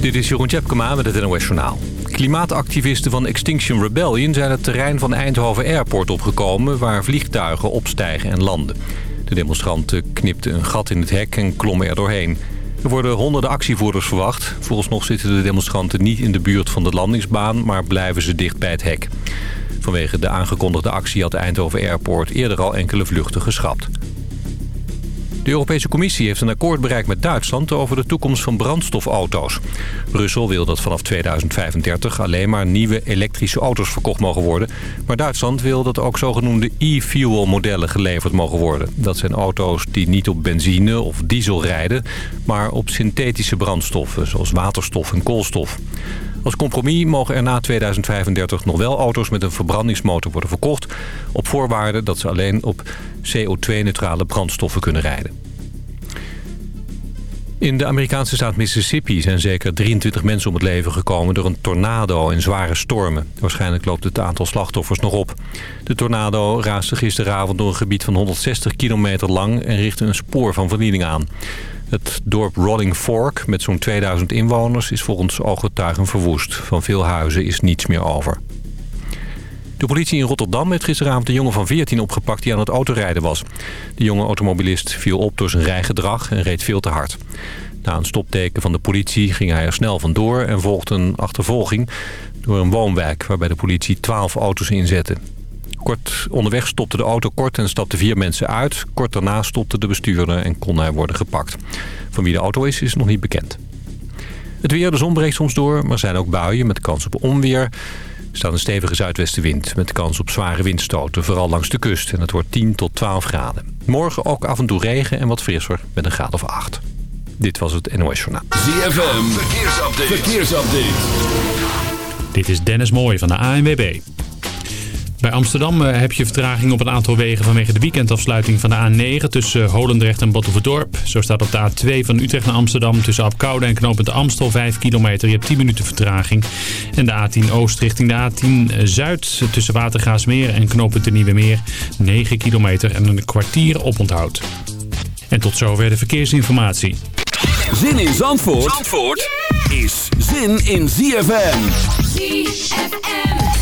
Dit is Jeroen Tjepkema met het NOS Journaal. Klimaatactivisten van Extinction Rebellion zijn het terrein van Eindhoven Airport opgekomen... waar vliegtuigen opstijgen en landen. De demonstranten knipten een gat in het hek en klommen er doorheen. Er worden honderden actievoerders verwacht. Volgens nog zitten de demonstranten niet in de buurt van de landingsbaan... maar blijven ze dicht bij het hek. Vanwege de aangekondigde actie had Eindhoven Airport eerder al enkele vluchten geschrapt. De Europese Commissie heeft een akkoord bereikt met Duitsland over de toekomst van brandstofauto's. Brussel wil dat vanaf 2035 alleen maar nieuwe elektrische auto's verkocht mogen worden. Maar Duitsland wil dat ook zogenoemde e-fuel modellen geleverd mogen worden. Dat zijn auto's die niet op benzine of diesel rijden, maar op synthetische brandstoffen zoals waterstof en koolstof. Als compromis mogen er na 2035 nog wel auto's met een verbrandingsmotor worden verkocht... op voorwaarde dat ze alleen op CO2-neutrale brandstoffen kunnen rijden. In de Amerikaanse staat Mississippi zijn zeker 23 mensen om het leven gekomen door een tornado en zware stormen. Waarschijnlijk loopt het aantal slachtoffers nog op. De tornado raasde gisteravond door een gebied van 160 kilometer lang en richtte een spoor van vernieling aan. Het dorp Rolling Fork met zo'n 2000 inwoners is volgens ooggetuigen verwoest. Van veel huizen is niets meer over. De politie in Rotterdam heeft gisteravond een jongen van 14 opgepakt die aan het autorijden was. De jonge automobilist viel op door zijn rijgedrag en reed veel te hard. Na een stopteken van de politie ging hij er snel vandoor en volgde een achtervolging door een woonwijk waarbij de politie 12 auto's inzette. Kort onderweg stopte de auto kort en stapten vier mensen uit. Kort daarna stopte de bestuurder en kon hij worden gepakt. Van wie de auto is, is nog niet bekend. Het weer, de zon breekt soms door, maar er zijn ook buien met kans op onweer. Er staat een stevige zuidwestenwind met kans op zware windstoten, vooral langs de kust. En het wordt 10 tot 12 graden. Morgen ook af en toe regen en wat frisser met een graad of 8. Dit was het NOS Journaal. ZFM, verkeersupdate. verkeersupdate. Dit is Dennis Mooij van de ANWB. Bij Amsterdam eh, heb je vertraging op een aantal wegen vanwege de weekendafsluiting van de A9 tussen Holendrecht en Batuverdorp. Zo staat op de A2 van Utrecht naar Amsterdam tussen Apkoude en Knopend Amstel 5 kilometer. Je hebt 10 minuten vertraging. En de A10 Oost richting de A10 Zuid tussen Watergaasmeer en Knopend de Nieuwe Meer 9 kilometer en een kwartier op onthoud. En tot zover de verkeersinformatie. Zin in Zandvoort, Zandvoort is zin in ZFM. ZFM.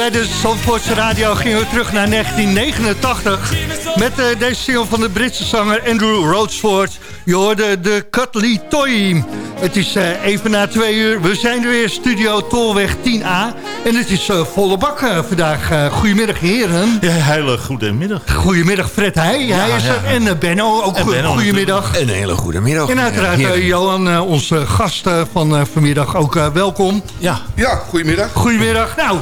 Bij de Zandvoortse Radio gingen we terug naar 1989... met uh, deze single van de Britse zanger Andrew Rhodsford. Je hoorde de Cutley Toy. Het is uh, even na twee uur. We zijn er weer, studio Tolweg 10A. En het is uh, volle bak vandaag. goedemiddag, heren. Ja, hele goede middag. Goedemiddag, Fred Heij. Ja, Hij is er. En Benno, ook goedemiddag. Een hele goede middag. En uiteraard Johan, onze gast van vanmiddag, ook welkom. Ja. Ja, goedemiddag. Goedemiddag. Nou,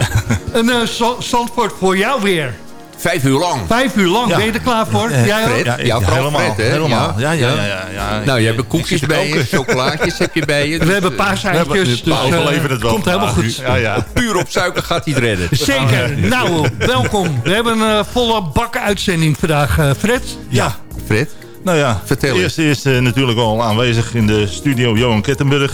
een Zandvoort voor jou weer. Vijf uur lang. Vijf uur lang, ben je er klaar voor? Ja, Fred? Ja, ja, helemaal, Fred, helemaal. Ja, ja, ja. ja, ja nou, je hebt koekjes bij je, chocolaatjes heb je bij je. Dus, we hebben paaseitjes, dus uh, het wel. komt helemaal goed. Ja, ja. Puur op suiker gaat hij het redden. Zeker. Nou, welkom. We hebben een volle bakken uitzending vandaag, uh, Fred. Ja, Fred. Nou ja, Vertel eerst is natuurlijk al aanwezig in de studio Johan Kettenburg.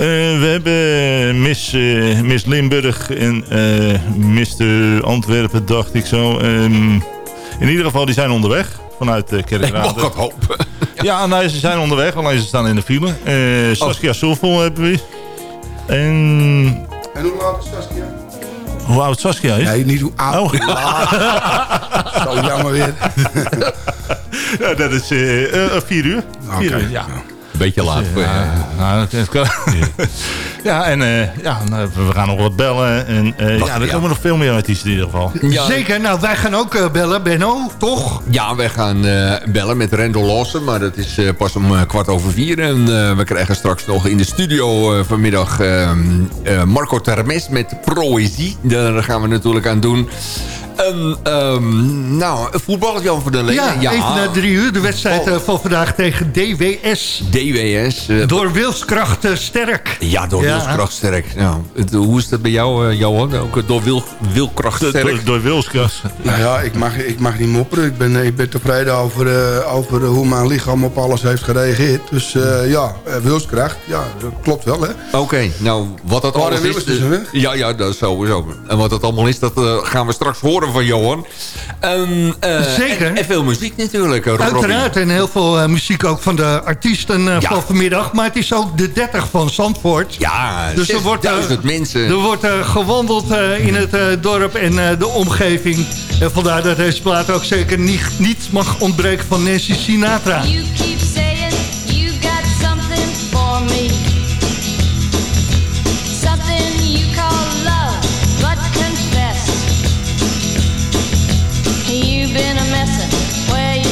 Uh, we hebben Miss, uh, Miss Limburg en uh, Mr. Antwerpen, dacht ik zo. Um, in ieder geval, die zijn onderweg vanuit uh, Kerkrade. Ik mag het hopen. ja, nee, ze zijn onderweg, alleen ze staan in de file. Uh, Saskia oh. Soelvol hebben we. En... En hoe oud is Saskia? Hoe oud Saskia is? Nee, niet hoe oud. Oh. Zo jammer weer. ja, dat is vier uur. Vier okay. uur, ja beetje laat. Ja, nou, ja en uh, ja, nou, we gaan nog wat bellen. En uh, ja, er komen nog veel meer artiesten in ieder geval. Zeker, nou wij gaan ook uh, bellen, Benno, toch? Ja, wij gaan bellen met Randall Lawson, maar dat is pas om kwart over vier. En we krijgen straks nog in de studio vanmiddag Marco Termes met Proëzie. Daar gaan we natuurlijk aan doen. Um, um, nou, voetbal Jan van der Leen. Ja, ja, even na drie uur. De wedstrijd oh. van vandaag tegen DWS. DWS. Uh, door wilskracht sterk. Ja, door ja. wilskracht sterk. Nou, het, hoe is dat bij jou, uh, Johan? Ook door wil, wilkracht sterk? Door, door wilskracht. Nou ja, ik mag, ik mag niet mopperen. Ik ben, ik ben tevreden over, uh, over hoe mijn lichaam op alles heeft gereageerd. Dus ja, wilskracht. Ja, dat klopt wel, hè. Oké, okay, nou, wat dat allemaal is... Dus, ja, ja, dat is sowieso. En wat dat allemaal is, dat gaan we straks horen van Johan. Um, uh, Zeker. En, en, veel muziek natuurlijk. Uh, Uiteraard. En heel veel uh, muziek ook van de artiesten ja. van vanmiddag. Maar het is ook de 30 van Zandvoort. Ja, dus er wordt, mensen. Er wordt gewandeld in het dorp en de omgeving. En vandaar dat deze plaat ook zeker niet, niet mag ontbreken van Nancy Sinatra. You keep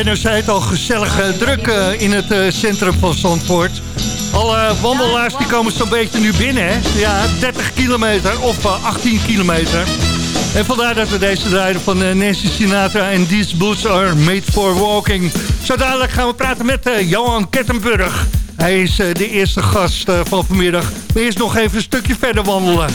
Benno zei het al, gezellig uh, druk uh, in het uh, centrum van Zandvoort. Alle wandelaars die komen zo'n beetje nu binnen, hè? Ja, 30 kilometer of 18 kilometer. En vandaar dat we deze draaien van Nancy Sinatra en These Boots Are Made For Walking. Zo dadelijk gaan we praten met Johan Kettenburg. Hij is de eerste gast van vanmiddag. Maar eerst nog even een stukje verder wandelen.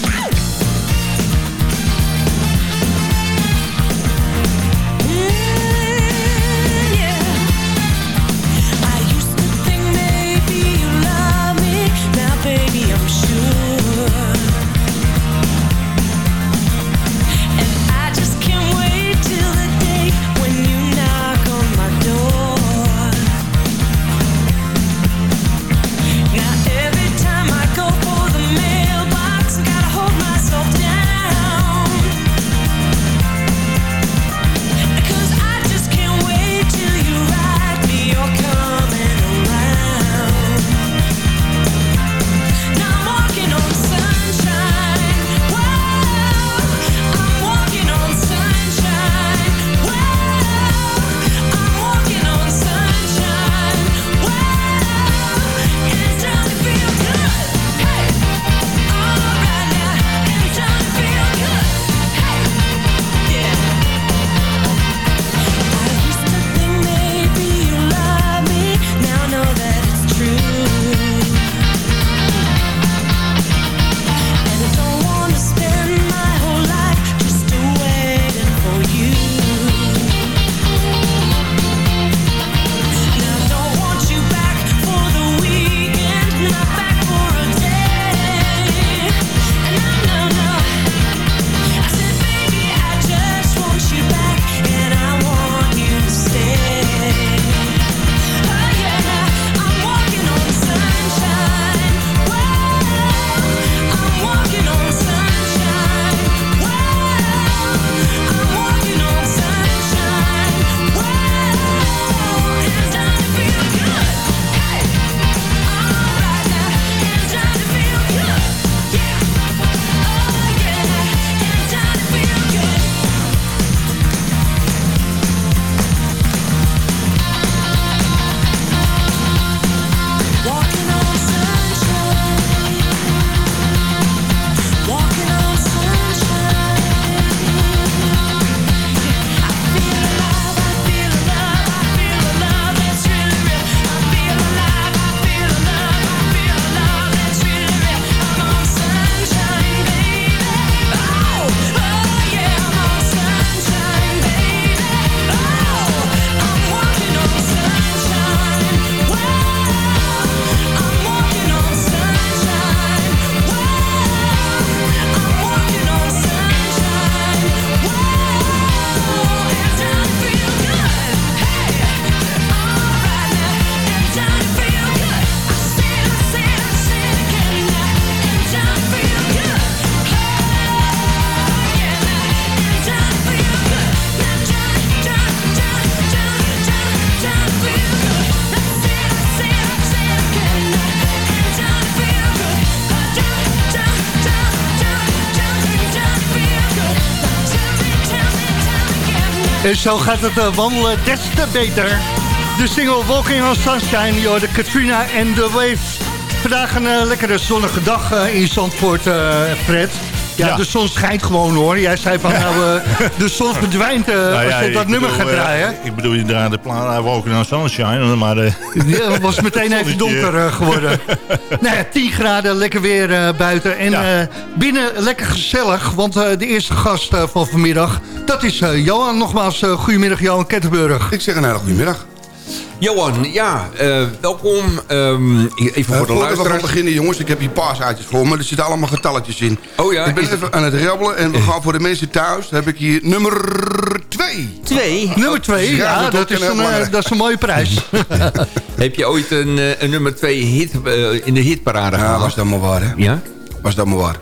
En zo gaat het uh, wandelen des te beter. De single Walking on Sunshine, joh, de Katrina en de Waves. Vandaag een uh, lekkere zonnige dag uh, in Zandvoort, Fred. Ja, ja, de zon schijnt gewoon hoor. Jij zei van nou, de zon verdwijnt nou, als je dat nummer bedoel, gaat draaien. ik bedoel, je draait de plan Walking on Sunshine, maar... het was meteen even donker geworden. nou ja, 10 graden, lekker weer buiten. En ja. binnen lekker gezellig, want de eerste gast van vanmiddag... Dat is uh, Johan. Nogmaals, uh, goedemiddag Johan Kettenburg. Ik zeg een hele goedemiddag. Johan, ja, uh, welkom. Um, even voor de luisteraars. We gaan beginnen, jongens. Ik heb hier paasaatjes voor me. Er zitten allemaal getalletjes in. Oh ja? Ik ben even aan het rabbelen. En we gaan voor de mensen thuis. heb ik hier nummer 2. 2? Nummer 2, ja, ja dat, is een, dat is een mooie prijs. heb je ooit een, een nummer 2 hit in de hitparade gehad? Ja, was dat maar waar, hè? Ja? Was dat maar waar.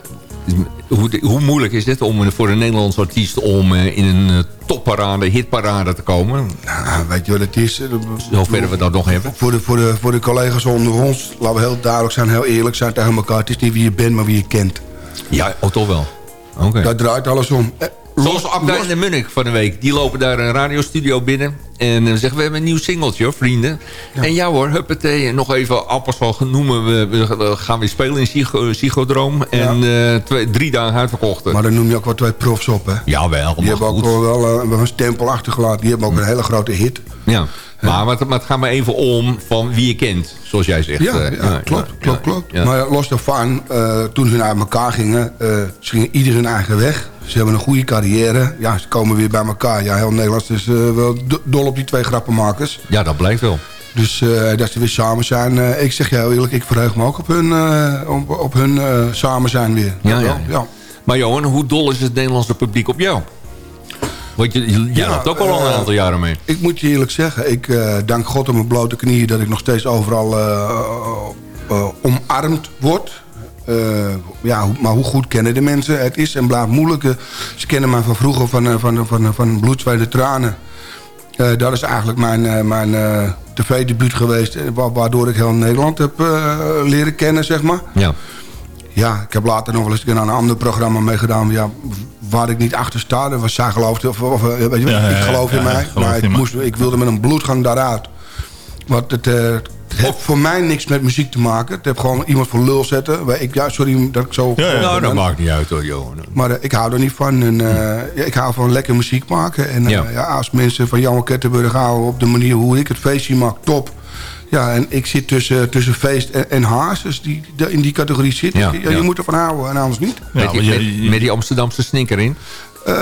Hoe, hoe, moeilijk is het om voor een Nederlandse artiest om eh, in een uh, topparade, hitparade te komen? Nou, weet je wat het is? Zover we dat nog hebben. Voor de, voor, de, voor de collega's onder ons, laten we heel duidelijk zijn, heel eerlijk zijn tegen elkaar. Het is niet wie je bent, maar wie je kent. Ja, oh, toch wel. Okay. Daar draait alles om. Eh, Zoals Abdijn en Munnik van de week. Die lopen daar een radiostudio binnen. En uh, zeggen we hebben een nieuw singeltje vrienden. En ja hoor, huppatee. Nog even appelsval genoemen. We, we, gaan weer spelen in Psycho, Psychodroom. En ja. uh, twee, drie dagen uitverkocht. Maar dan noem je ook wel twee profs op hè? Jawel, Die hebben ook wel uh, een stempel achtergelaten. Die hebben ook een hele grote hit. Ja. Maar, maar, maar, het gaat maar even om van wie je kent, zoals jij zegt. Ja, ja klopt, klopt, klopt. Maar los daarvan, uh, toen ze naar elkaar gingen, uh, ze gingen ieder hun eigen weg. Ze hebben een goede carrière. Ja, ze komen weer bij elkaar. Ja, heel Nederland is uh, wel dol op die twee grappenmakers. Ja, dat blijkt wel. Dus dat ze weer samen zijn. ik zeg jou eerlijk, ik verheug me ook op hun, op, op, hun samen zijn weer. Ja, ja, ja. Maar Johan, hoe dol is het Nederlandse publiek op jou? Want je, jij ja, loopt ook al uh, een aantal jaren mee. Ik moet je eerlijk zeggen, ik uh, dank God op mijn blote knieën... dat ik nog steeds overal uh, omarmd word. ja, maar hoe goed kennen de mensen het is en blijft moeilijk. ze kennen mij van vroeger van, van, van, van bloed, de tranen. dat is eigenlijk mijn, mijn tv-debuut geweest... waardoor ik heel Nederland heb leren kennen, zeg maar. Ja. Ja, ik heb later nog wel eens aan een ander programma meegedaan. Ja, waar ik niet achter sta. Dat was zij geloofde, of, of weet je, ja, ik geloof in mij. maar ik, moest, ik wilde met een bloedgang daaruit. Want het, uh, het heeft voor mij niks met muziek te maken. Het heeft gewoon iemand voor lul zetten. Ik, ja, sorry dat ik zo... Ja, ja. Nou, dat maakt niet uit hoor, Johan. Maar uh, ik hou er niet van. En, uh, ja, ik hou van lekker muziek maken. En ja. als mensen van Jan Kettenburg houden op de manier hoe ik het feestje maak, top. Ja, en ik zit tussen, tussen feest en, en haas. Dus die, die, in die categorie zit. Ja, ja, je moet ervan houden en anders niet. met, die, met, met die Amsterdamse sneaker in? Uh,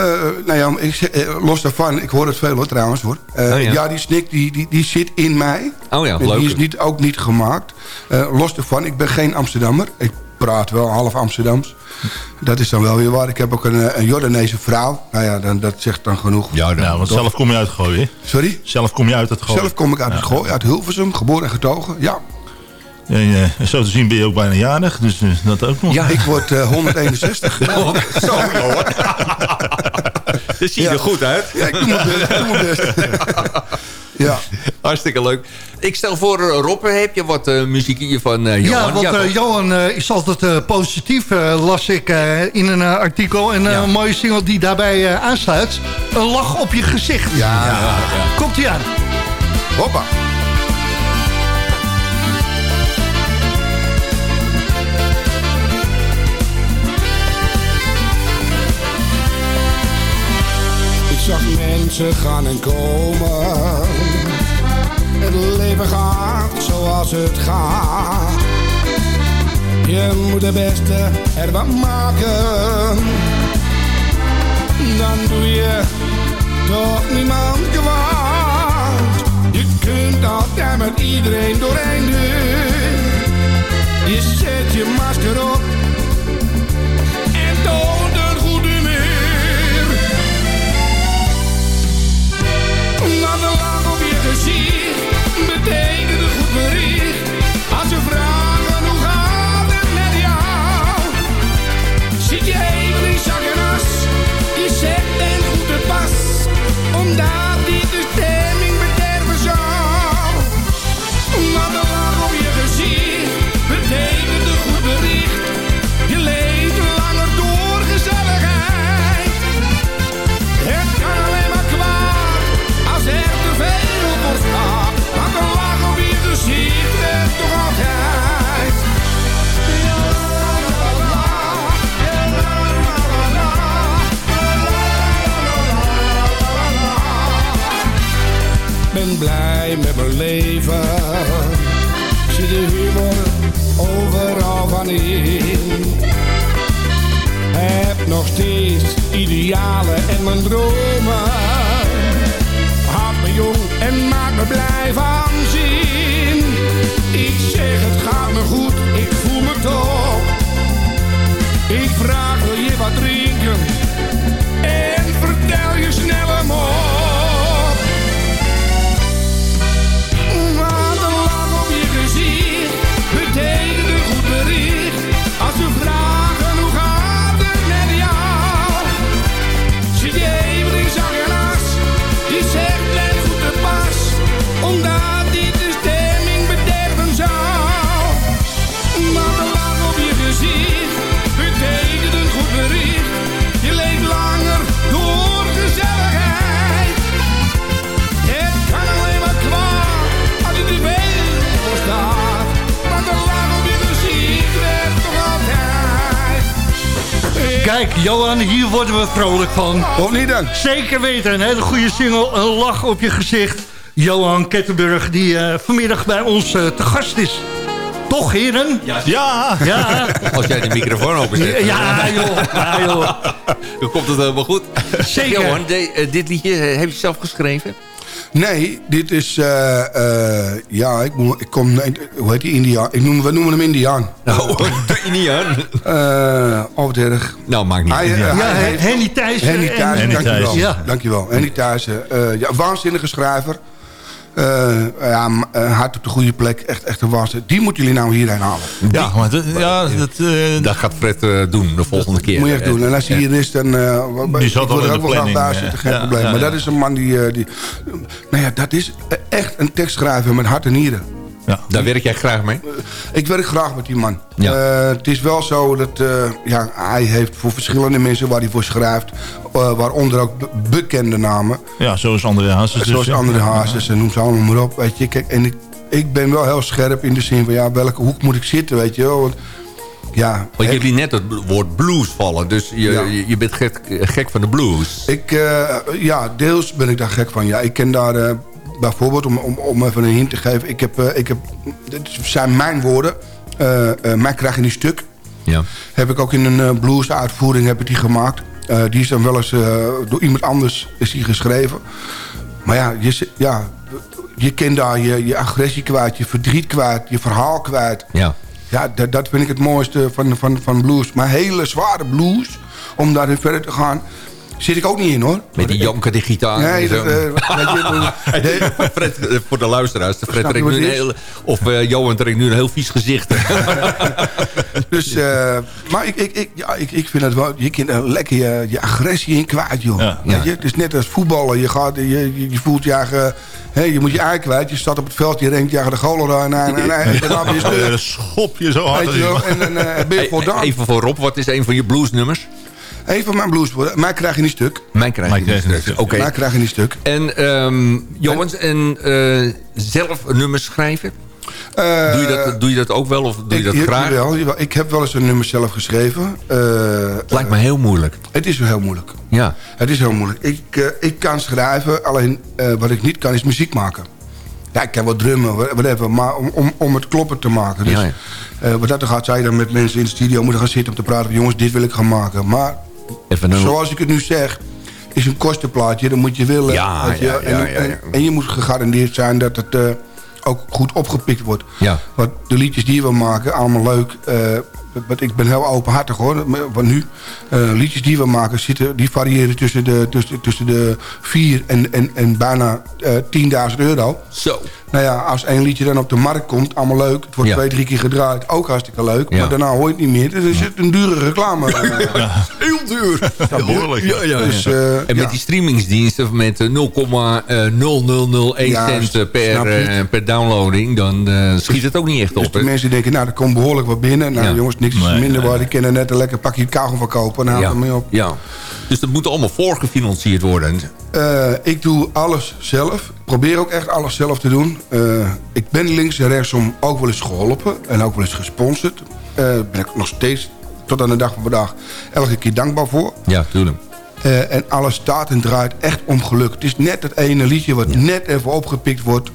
nou ja, ik, los daarvan, ik hoor het veel hoor, trouwens hoor. Uh, oh, ja. ja. die snik die, die, die zit in mij. Oh ja, leuk. Die is niet, ook niet gemaakt. Uh, los daarvan, ik ben geen Amsterdammer. Ik praat wel half Amsterdams. Dat is dan wel weer waar. Ik heb ook een, een Jordaanese vrouw. Nou ja, dan, dat zegt dan genoeg. Ja, nou, want zelf kom je uit het gooien. Sorry? Zelf kom je uit het gooien. Zelf kom ik uit het gooien, uit Hilversum, geboren en getogen, ja. En, uh, zo te zien ben je ook bijna jarig, dus uh, dat ook nog. Ja, ik word uh, 161. oh, zo, hoor. Dat zie je ja. er goed uit. Ja, ik doe mijn best. Ja. Hartstikke leuk. Ik stel voor, uh, Rob, heb je wat uh, muziek hier van uh, Johan? Ja, want ja, Johan is altijd positief, las ik in een artikel. En ja. een mooie single die daarbij aansluit. Een lach op je gezicht. Ja, ja, ja. Komt ie aan. Hoppa. Ik zag mensen gaan en komen het leven gaat zoals het gaat. Je moet het beste ervan maken. Dan doe je toch niemand kwaad. Je kunt altijd met iedereen doorheen doen. Je zet je masker op met mijn leven. Zie de humor overal van in. Heb nog steeds idealen en mijn dromen. Hou me jong en maak me blij van zin. Ik zeg het gaat me goed, ik voel me top. Ik vraag wil je wat drinken en Kijk, Johan, hier worden we vrolijk van. Of niet dan? Zeker weten, een hele goede single, een lach op je gezicht. Johan Kettenburg, die uh, vanmiddag bij ons uh, te gast is. Toch, heren? Ja. ja. Als jij de microfoon openzet. Ja, joh. Ja, joh. Dan komt het helemaal goed. Zeker. Johan, de, uh, dit liedje heb je zelf geschreven? Nee, dit is... Uh, uh, ja, ik, ik kom... Hoe heet die Indiaan? Ik noem, we noemen hem Indiaan. Oh, de Indiaan? Uh, oh, erg. Nou, maakt niet hij, ja, hij Henny Thijssen. Henny Thijssen, dankjewel. Ja. Dankjewel. Henny Thijssen. ja, waanzinnige schrijver. Uh, ja, uh, hard op de goede plek. Echt, echt een wassen. Die moeten jullie nou hierheen halen. Ja, maar dat, ja, dat, uh, dat gaat Fred doen de volgende keer. Moet je echt doen. En als hij hier is, dan... die zat wil er ook wel graag bij zitten, geen ja, probleem. ja, maar dat is een man die, die... Nou ja, dat is echt een tekstschrijver met hart en nieren. Ja. Daar werk jij graag mee? ik werk graag met die man. Ja. Uh, het is wel zo dat uh, ja, hij heeft voor verschillende mensen waar hij voor schrijft... Uh, waaronder ook be bekende namen. Ja, zoals André Hazes. Zoals dus, André Hazes en noem ze allemaal maar op. Weet je. Kijk, en ik, ik ben wel heel scherp in de zin van... ja, welke hoek moet ik zitten, weet je wel. Want, ja, Want hier net het woord blues vallen. Dus je, ja. je bent gek, gek van de blues. Ik, ja, deels ben ik daar gek van. Ja, ik ken daar bijvoorbeeld, om, om, om even een hint te geven... ik heb, uh, ik heb dit zijn mijn woorden, uh, uh, mij krijg je niet stuk. Ja. Heb ik ook in een blues uitvoering heb ik die gemaakt. die is dan wel eens door iemand anders is die geschreven. Maar ja, je, ja, je kent daar je, je agressie kwijt, je verdriet kwijt, je verhaal kwijt. Ja. Ja, dat, dat vind ik het mooiste van, van, van blues. Maar hele zware blues, om daarin verder te gaan zit ik ook niet in, hoor. Met die janker, die gitaar. Nee, dat, uh, je, Fred, voor de luisteraars. De Fred trekt nu een heel, of uh, Johan trekt nu een heel vies gezicht. dus, uh, maar ik, ik, ik, ja, ik, ik vind het wel... Je kunt er lekker je, je agressie in kwijt, joh. Ja. Weet je? Het is net als voetballen. Je, gaat, je, je, je voelt je eigen... Hey, je moet je ei kwijt. Je staat op het veld, je renkt je de golen en, en, en, en daarna ben je schop je zo hard. Weet je wel, en ben je. Even voor Rob, wat is een van je bluesnummers? Een van mijn blueswoorden. Mij krijg je niet stuk. Mij krijg je niet stuk. Oké. Okay. Mij krijg je niet stuk. En um, jongens, en uh, zelf nummers schrijven? Uh, doe, je dat, doe je dat ook wel of doe ik, je dat graag? Jawel, jawel. Ik heb wel eens een nummer zelf geschreven. Uh, het lijkt me heel moeilijk. Het is wel heel moeilijk. Ja. Het is heel moeilijk. Ik, uh, ik kan schrijven, alleen wat ik niet kan is muziek maken. Ja, ik kan wel drummen, whatever, maar om, om, om het kloppen te maken. Dus, ja, ja. wat dat gaat, zou je dan met mensen in de studio moeten gaan zitten om te praten. Jongens, dit wil ik gaan maken. Maar Even een... zoals ik het nu zeg, is een kostenplaatje. Dan moet je willen. Ja, je, ja, ja, en, ja, en, en, je moet gegarandeerd zijn dat het uh, ook goed opgepikt wordt. Ja. Want de liedjes die we maken, allemaal leuk. Uh, want ik ben heel openhartig hoor. Want nu, uh, liedjes die we maken, zitten, die variëren tussen de, tussen, tussen de 4 en, en, en bijna 10.000 euro. Zo. Nou ja, als één liedje dan op de markt komt, allemaal leuk. Het wordt Ja. twee, drie keer gedraaid, ook hartstikke leuk. Ja. Maar daarna hoor je het niet meer. Dus er zit een dure reclame. Heel duur. Behoorlijk. Ja, ja. Dus, eh, En met die streamingsdiensten met eh, 0,0001 Juist, cent eh, per, eh, per downloading, dan eh, schiet het ook niet echt Dus op. de hè? mensen denken, nou, er komt behoorlijk wat binnen. Nou jongens, niks Nee, minder waar. Die kunnen net een lekker pakje kauwgom verkopen. En houdt ja. ermee op. ja. Dus dat moet allemaal voorgefinancierd worden. Eh, ik doe alles zelf. Ik probeer ook echt alles zelf te doen. Eh, ik ben links en rechtsom ook wel eens geholpen. En ook wel eens gesponsord. Eh ben ik nog steeds, tot aan de dag van vandaag, elke keer dankbaar voor. Ja, tuurlijk. Eh, en alles staat en draait echt om geluk. Het is net het ene liedje wat net even opgepikt wordt.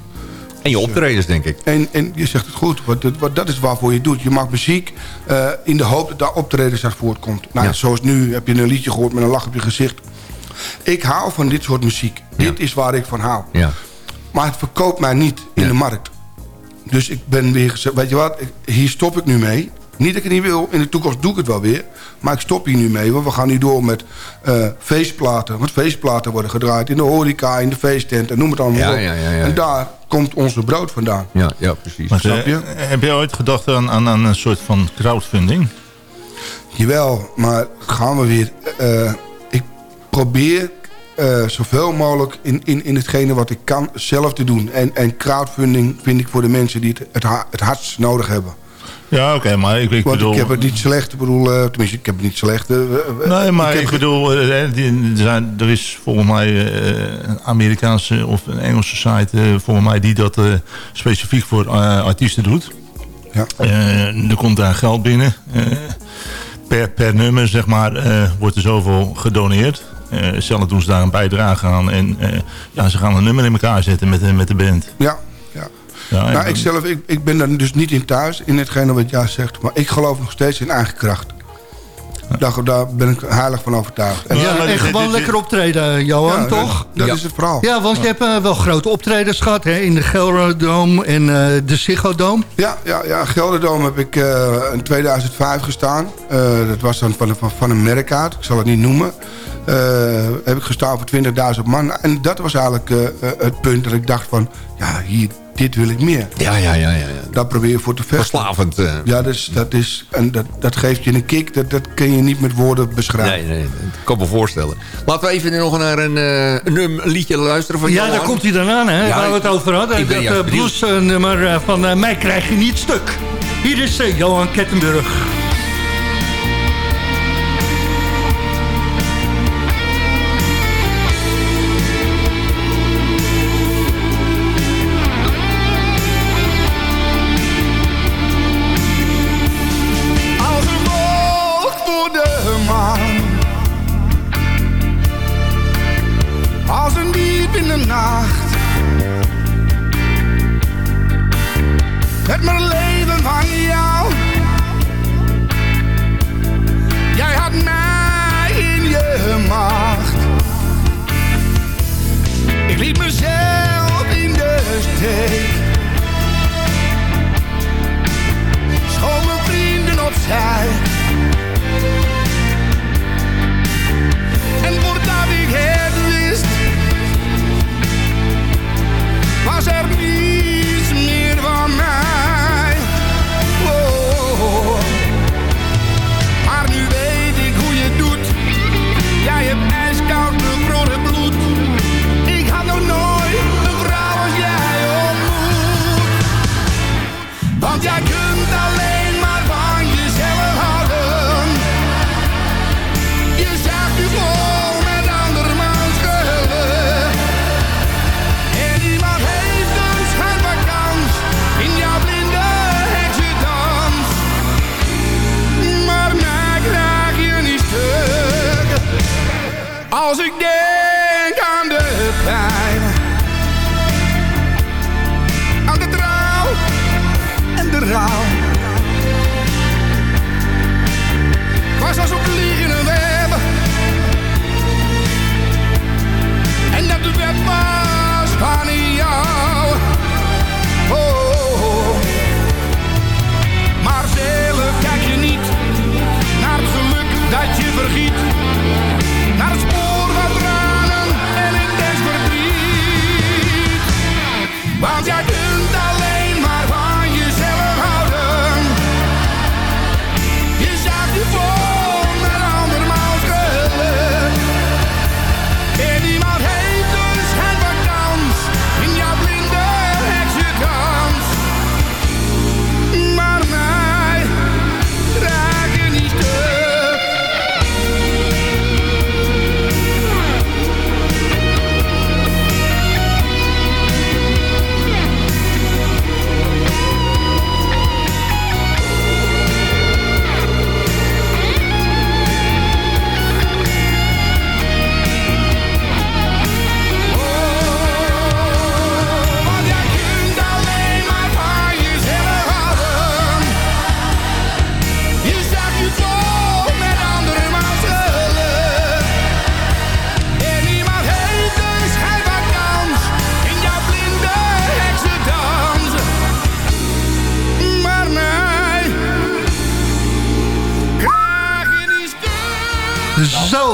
En je optredens, denk ik. En, en je zegt het goed, want dat, wat, dat is waarvoor je doet. Je maakt muziek eh, in de hoop dat daar optredens uit voortkomt. Nou, Ja. Zoals nu heb je een liedje gehoord met een lach op je gezicht. Ik hou van dit soort muziek. Dit is waar ik van hou. Ja. Maar het verkoopt mij niet in de markt. Dus ik ben weer gezegd, weet je wat, hier stop ik nu mee. Niet dat ik het niet wil, in de toekomst doe ik het wel weer. Maar ik stop hier nu mee, want we gaan nu door met eh, feestplaten. Want feestplaten worden gedraaid in de horeca, in de feesttent en noem het allemaal Ja, op. ja, ja, ja. En daar komt onze brood vandaan. Ja, ja, precies. Maar, Snap je? eh, heb jij ooit gedacht aan, aan, aan een soort van crowdfunding? Jawel, maar gaan we weer. eh, ik probeer eh, zoveel mogelijk in, in, in hetgene wat ik kan zelf te doen. En, en crowdfunding vind ik voor de mensen die het het, ha- het hardst nodig hebben. Ja, oké, maar ik, ik Want bedoel... ik heb het niet slecht, ik bedoel, eh, tenminste, ik heb het niet slecht. eh, eh, Nee, maar ik, bedoel, die- er, zijn, er is volgens mij een Amerikaanse of een Engelse site, volgens mij, die dat specifiek voor artiesten doet. Ja. Er komt daar geld binnen. Per, per nummer, zeg maar, wordt er zoveel gedoneerd. zelf doen ze daar een bijdrage aan. En ja, ze gaan een nummer in elkaar zetten met, met de band. Ja, ja. nou, ik zelf, ik, ik ben daar dus niet in thuis, in hetgene wat jij zegt. Maar ik geloof nog steeds in eigen kracht. Daar, daar, ben ik heilig van overtuigd. En, ja, en gewoon lekker optreden, Johan, toch? Dat, is het verhaal. Ja, want je hebt uh, wel grote optredens gehad hè, in de Gelderdoom en uh, de Ziggo Ja, ja, ja Gelderdoom heb ik uh, in 2005 gestaan. dat was dan van, van, van een merk uit, ik zal het niet noemen. heb ik gestaan voor 20.000 man. En dat was eigenlijk het punt dat ik dacht van... ja, hier, dit wil ik meer. Ja, ja, ja. ja, ja. Daar probeer je voor te vechten. Verslavend. Uh. Ja, dus, dat, is, en dat, dat geeft je een kick. Dat, dat kun je niet met woorden beschrijven. Nee, nee, dat kan me voorstellen. Laten we even nog naar een, uh, een liedje luisteren van Ja, daar komt hij dan aan, hè, waar we het over hadden. Dat uh, bluesnummer van Mij krijg je niet stuk. Hier is Johan Kettenburg. met mijn leven van jou. Jij had mij in je macht. Ik liet mezelf in de steek. Schoon mijn vrienden opzij. En voordat ik het wist, was er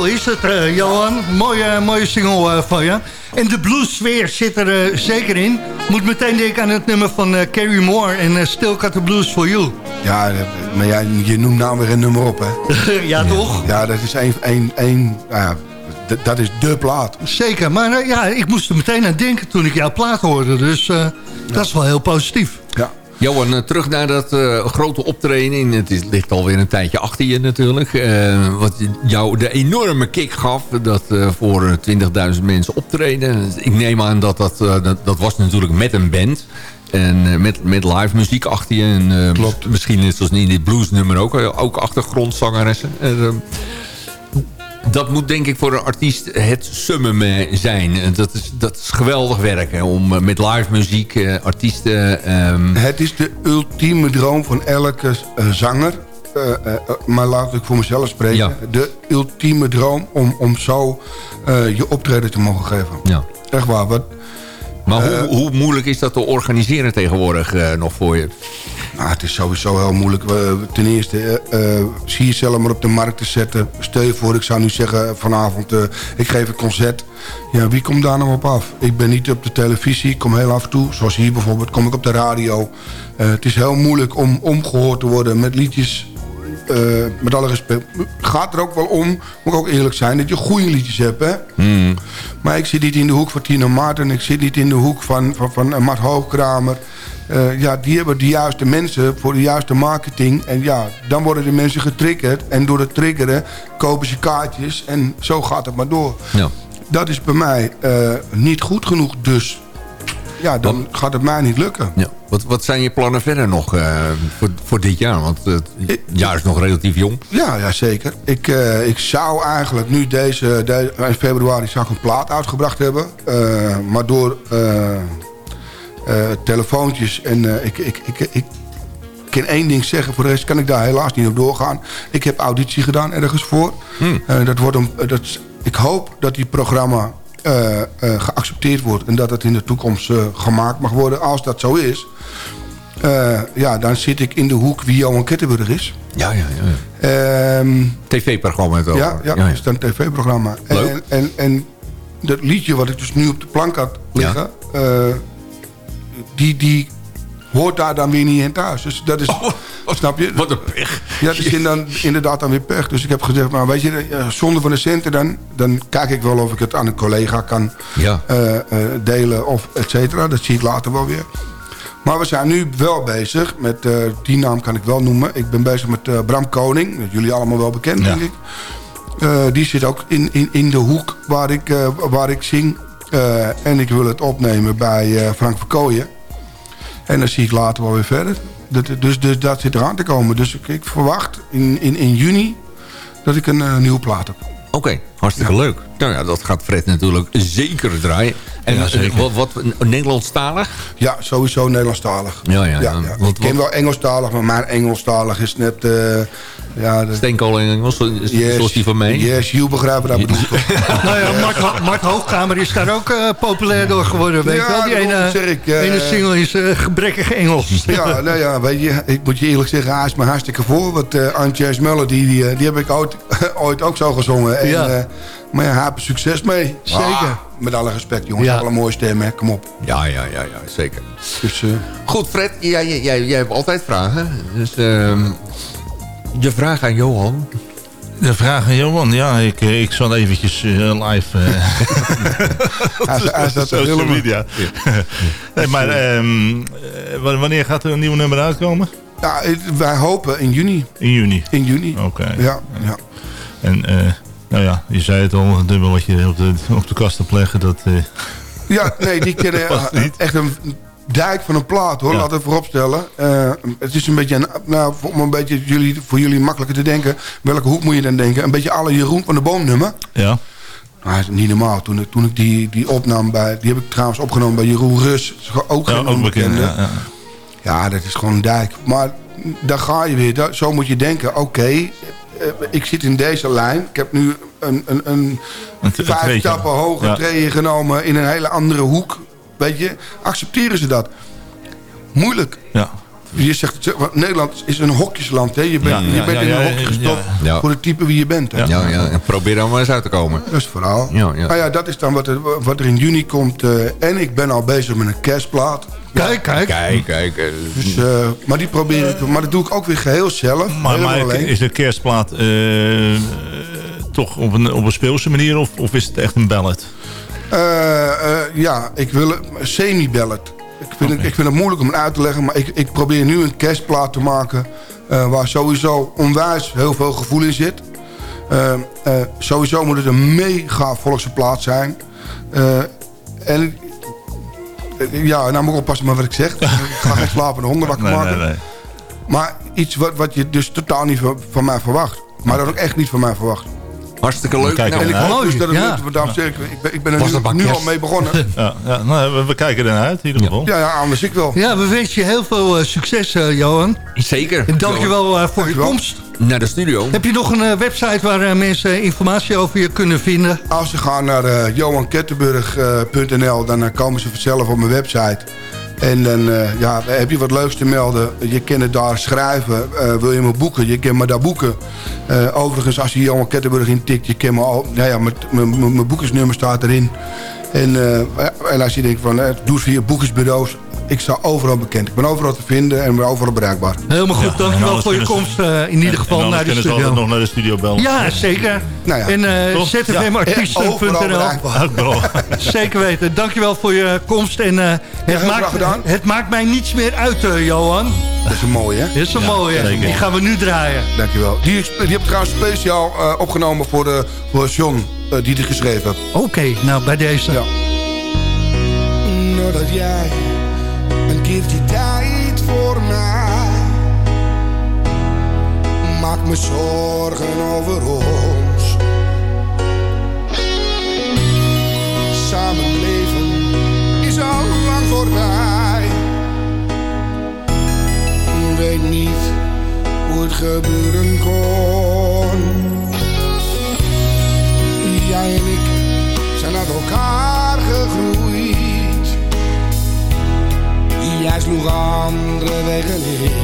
is het, uh, Johan. Mooie, mooie single uh, van je. En de blues-sfeer zit er uh, zeker in. Moet meteen denken aan het nummer van Carrie Moore en Still Got the Blues for You. Ja, maar ja, je noemt nou weer een nummer op, hè? ja, toch? Ja, dat is één... één, één ja, dat is de plaat. Zeker, maar ja, ik moest er meteen aan denken toen ik jouw plaat hoorde. Dus dat is wel heel positief. Johan, eh, terug naar dat uh, grote optreden. Het is, ligt alweer een tijdje achter je natuurlijk. Uh, wat jou de enorme kick gaf. Dat uh, voor 20.000 mensen optreden. Ik neem aan dat dat, dat, dat was natuurlijk met een band. En met, met live muziek achter je. En, Klopt. Misschien net zoals in dit bluesnummer ook, ook achtergrondzangeressen. Dat moet denk ik voor een artiest het summum zijn. Dat is, dat is geweldig werk. Hè, om met live muziek artiesten... Um... Het is de ultieme droom van elke zanger uh, uh, maar laat ik voor mezelf spreken. Ja. De ultieme droom om, om zo je optreden te mogen geven. Ja. Echt waar. Wat, maar hoe, hoe, moeilijk is dat te organiseren tegenwoordig nog voor je? Nou, het is sowieso heel moeilijk. ten eerste, zie je zelf maar op de markt te zetten. Stel je voor, ik zou nu zeggen vanavond, ik geef een concert. Ja, wie komt daar nou op af? Ik ben niet op de televisie, ik kom heel af en toe. Zoals hier bijvoorbeeld, kom ik op de radio. het is heel moeilijk om omgehoord te worden met liedjes uh, met alle respect, gaat er ook wel om, moet ik ook eerlijk zijn, dat je goede liedjes hebt. Hè? Mm. Maar ik zit niet in de hoek van Tina Maarten, ik zit niet in de hoek van, van, van Mart Hoogkramer. Uh, ja, die hebben de juiste mensen voor de juiste marketing. En ja, dan worden de mensen getriggerd. En door het triggeren kopen ze kaartjes. En zo gaat het maar door. Ja. Dat is bij mij uh, niet goed genoeg. Dus ja, dan wat, gaat het mij niet lukken. Ja. Wat, wat zijn je plannen verder nog uh, voor, voor dit jaar? Want het jaar is nog relatief jong. Ja, ja zeker. Ik, uh, ik zou eigenlijk nu deze, de, in februari zou ik een plaat uitgebracht hebben. Uh, maar door telefoontjes en ik, ik, ik, ik kan één ding zeggen. Voor de rest kan ik daar helaas niet op doorgaan. Ik heb auditie gedaan ergens voor. Hmm. dat wordt een, dat, ik hoop dat die programma uh, uh, geaccepteerd wordt... en dat het in de toekomst uh, gemaakt mag worden. Als dat zo is, ja, dan zit ik in de hoek wie Johan Kettenburg is. Ja, ja, ja. Um, TV-programma het over. Ja, ja, ja, ja. is een tv-programma. En, en, en dat liedje wat ik dus nu op de plank had liggen... Die, die hoort daar dan weer niet in thuis. Dus dat is... Oh, snap je? Wat een pech. Ja, dat is dan inderdaad dan weer pech. Dus ik heb gezegd, maar weet je, zonder van de centen dan... dan kijk ik wel of ik het aan een collega kan ja. uh, uh, delen of et cetera. Dat zie ik later wel weer. Maar we zijn nu wel bezig met, uh, die naam kan ik wel noemen. Ik ben bezig met Bram Koning. Jullie allemaal wel bekend, ja. denk ik. die zit ook in, in, in de hoek waar ik, waar ik zing. en ik wil het opnemen bij Frank Verkooyen. En dan zie ik later wel weer verder. Dus, dus dat zit eraan te komen. Dus ik, verwacht in, in, juni dat ik een uh, nieuwe plaat heb. Oké, hartstikke ja. leuk. Nou ja, dat gaat Fred natuurlijk zeker draaien. En ja, zeker. wat, wat Nederlandstalig? Ja, sowieso Nederlandstalig. Ja, ja. ja, ja. Want, ik ken wel Engelstalig, maar mijn Engelstalig is net... Uh, ja, de... Steenkool in Engels, yes, zoals die van mij? Yes, you begrijpt dat bedoel Nou ja, Mart, Mart Hoogkamer is daar ook uh, populair door geworden, weet je wel? Die ene, zeg ik, uh, ene single is uh, gebrekkig Engels. Ja, nou ja, weet je, ik moet je eerlijk zeggen, hij is me hartstikke voor. Want uh, Antjes Melody, die, die heb ik ooit, ooit ook zo gezongen. En, ja. Maar ja, er succes mee. Zeker. Ah, met alle respect, jongens. Ja. Alle mooie stemmen, kom op. Ja, ja, ja, ja zeker. Dus, uh... Goed, Fred, jij, jij, jij hebt altijd vragen. Dus uh, de vraag aan Johan. De vraag aan Johan, ja, ik, ik zal eventjes uh, live... Hij staat social media. nee, maar um, wanneer gaat er een nieuw nummer uitkomen? Ja, wij hopen in juni. In juni? In juni. Oké. Okay. Ja, ja. En... Uh, nou ja, je zei het al, een dubbel wat je op de, op de kast hebt leggen. Dat, uh... Ja, nee, die kennen echt een dijk van een plaat hoor, ja. laten we vooropstellen. Uh, het is een beetje, een, nou, om een beetje jullie, voor jullie makkelijker te denken. Welke hoek moet je dan denken? Een beetje alle Jeroen van de Boomnummer. Ja. Nou, is niet normaal. Toen, toen ik die, die opnam, bij, die heb ik trouwens opgenomen bij Jeroen Rus. Ook geen ja, onbekende. Ja, ja. ja, dat is gewoon een dijk. Maar daar ga je weer. Daar, zo moet je denken, oké, okay, ik zit in deze lijn. Ik heb nu een, een, een, vijf stappen hoger ja. treden genomen in een hele andere hoek. Weet je, accepteren ze dat? Moeilijk. Ja. Je zegt, Nederland is een hokjesland. Hè? Je bent, ja, je bent in een hokje gestopt voor het type wie je bent. Hè? Ja, ja, en probeer dan maar eens uit te komen. Dat is het verhaal. Ja, ja. Nou ja, dat is dan wat er, wat er in juni komt. Uh, en ik ben al bezig met een kerstplaat. Kijk, kijk. Kijk, kijk. Uh, dus, uh, maar die probeer ik, maar dat doe ik ook weer geheel zelf. Maar, maar is de kerstplaat uh, toch op een, op een speelse manier of, of is het echt een ballad? ja, ik wil semi-ballad. Ik vind, okay. het, ik vind het moeilijk om het uit te leggen, maar ik, ik probeer nu een kerstplaat te maken... waar sowieso onwijs heel veel gevoel in zit. sowieso moet het een mega volkse plaat zijn. en ja, nou moet ik oppassen met wat ik zeg. ik ga geen slapende honden wakker Nee, maken. nee, nee. Maar iets wat, wat je dus totaal niet van, van mij verwacht. Maar dat ook echt niet van mij verwacht. Hartstikke leuk. Kijk, Nou, En ik hoop dus dat het Ja. lukt, zeg ik, ik ben, ik ben er nu, al mee begonnen. Ja, ja, nou, we, we kijken ernaar uit in ieder geval. Ja, ja, anders ik wel. Ja, we wensen je heel veel eh, succes, eh, Johan. Zeker. En dankjewel eh, voor je komst. Naar de studio. Heb je nog een website waar mensen informatie over je kunnen vinden? Als ze gaan naar uh, johankettenburg.nl, dan komen ze vanzelf op mijn website. En dan eh, ja, heb je wat leuks te melden. Je kan het daar schrijven. Eh, wil je me boeken? Je kan me daar boeken. Eh, overigens, als je Johan Kettenburg intikt, je kan me al... Nou ja, mijn- boekersnummer staat erin. En, als je denkt van, doe het via boekersbureaus. Ik sta overal bekend. Ik ben overal te vinden en ben overal bereikbaar. Helemaal goed, Ja, dankjewel voor je komst eh, in ieder geval naar de studio. altijd nog naar de studio bellen. Ja, zeker. Nou ja. En eh? En overal zfmartiesten.nl. Zeker weten. Dankjewel voor je komst. En eh, het, maakt, het maakt mij niets meer uit, eh, Johan. Dat is een mooie, hè? Dit is een mooie. zeker. Die gaan we nu draaien. Dankjewel. Die, die heb ik trouwens speciaal eh, opgenomen voor, de, voor John, eh, die die geschreven heeft. Oké, nou bij deze. Ja. Nadat jij een keertje tijd voor mij. Maak me zorgen over ons. Samenleven is al lang voorbij. Weet niet hoe het gebeuren kon andere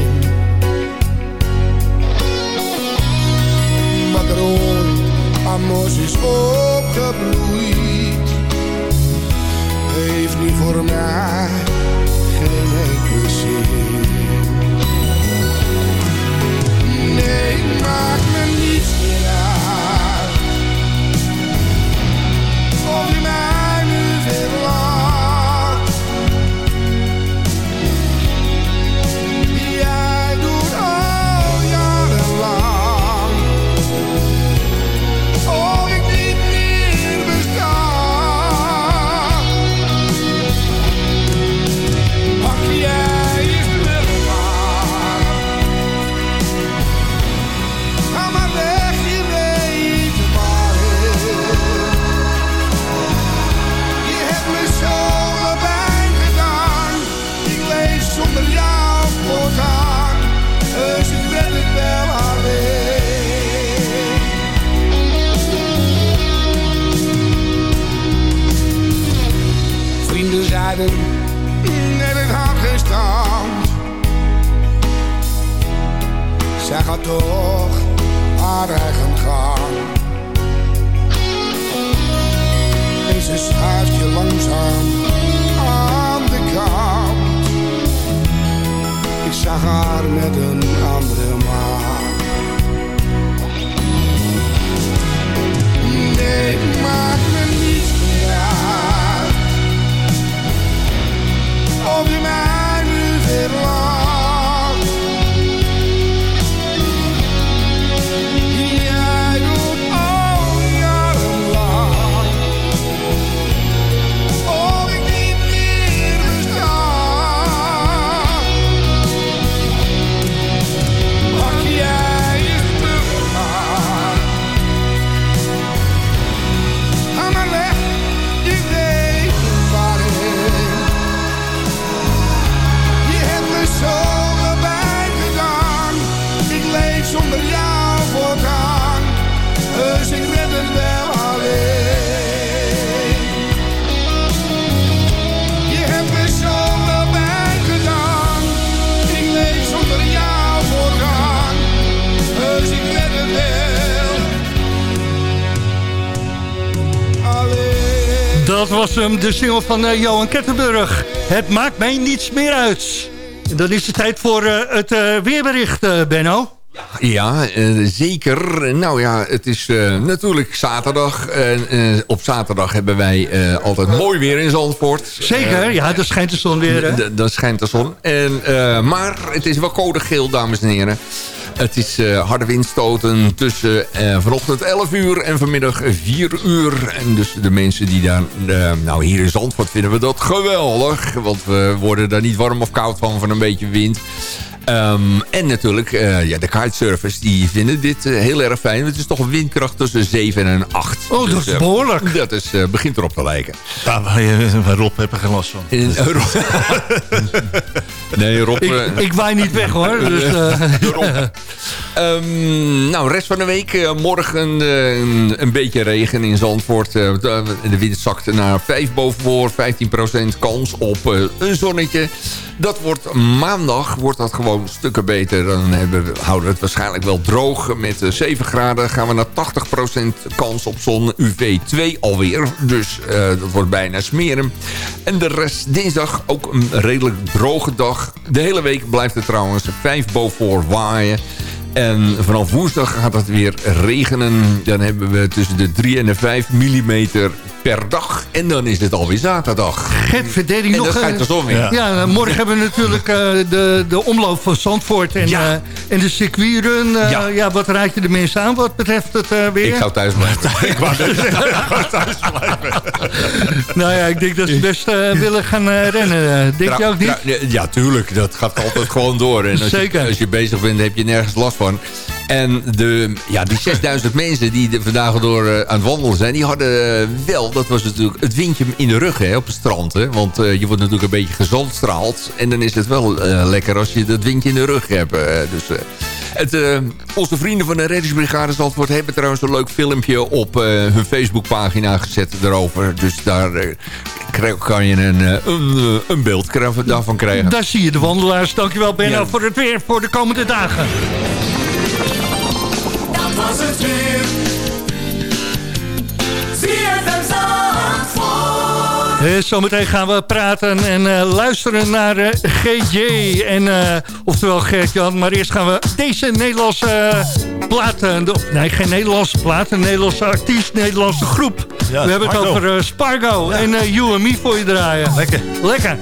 De single van eh, Johan Kettenburg. Het maakt mij niets meer uit. En dan is het tijd voor eh, het eh, weerbericht, Benno. Ja, zeker. Nou ja, het is natuurlijk zaterdag. En eh, op zaterdag hebben wij altijd mooi weer in Zandvoort. Zeker, ja, dat schijnt de zon weer. Dan schijnt de zon. En, maar het is wel code geel, dames en heren. Het is harde windstoten tussen vanochtend 11 uur en vanmiddag 4 uur. En dus de mensen die daar... nou, hier in Zandvoort vinden we dat geweldig. Want we worden daar niet warm of koud van, van een beetje wind. Um, en natuurlijk, uh, ja, de kitesurfers die vinden dit uh, heel erg fijn. Het is toch een windkracht tussen 7 en 8. Oh, dat dus, is behoorlijk. Dat is, uh, begint erop te lijken. Ja, maar Rob heb er geen last van. In, Rob. nee, Rob... Ik, ik waai niet weg hoor. Dus, um, nou, rest van de week. morgen een, een, beetje regen in Zandvoort. de wind zakt naar 5 boven 15% kans op een zonnetje. Dat wordt maandag wordt dat gewoon stukken beter. Dan hebben houden we het waarschijnlijk wel droog. Met 7 graden gaan we naar 80% kans op zon. UV2 alweer. Dus uh, dat wordt bijna smeren. En de rest dinsdag ook een redelijk droge dag. De hele week blijft het trouwens 5 boven waaien. En vanaf woensdag gaat het weer regenen. Dan hebben we tussen de 3 en de 5 millimeter per dag. En dan is het alweer zaterdag. Verdering nog... En gaat de zon weer. Ja, morgen hebben we natuurlijk uh, de, de omloop van Zandvoort en, ja. uh, en de circuitrun. Uh, ja. ja. wat raad je de mensen aan wat betreft het weer? Ik zou thuis blijven. ik wou thuis blijven. nou ja, ik denk dat ze best willen gaan rennen. Denk je ook niet? Ja, tuurlijk. Dat gaat altijd gewoon door. En als Zeker. Je, als je bezig bent, heb je nergens last van. En de, ja, die 6000 mensen die de, vandaag door uh, aan het wandelen zijn... die hadden uh, wel, dat was natuurlijk het windje in de rug hè, op het strand. Hè? Want uh, je wordt natuurlijk een beetje gezandstraald. En dan is het wel lekker als je dat windje in de rug hebt. dus... Het, uh, onze vrienden van de reddingsbrigade Zandvoort hebben trouwens een leuk filmpje op uh, hun Facebookpagina gezet erover. Dus daar uh, kan je een, een, een beeld daarvan krijgen. Daar zie je de wandelaars. Dankjewel Benno ja. voor het weer voor de komende dagen. Was het weer. Uh, zometeen gaan we praten en uh, luisteren naar uh, GJ. En, oftewel Gert-Jan. Maar eerst gaan we deze Nederlandse platen... Nee, geen Nederlandse plaat. Een Nederlandse artiest, Nederlandse groep. Ja, we hebben het over Spargo. Ja. En You and Me voor je draaien. Lekker. Lekker.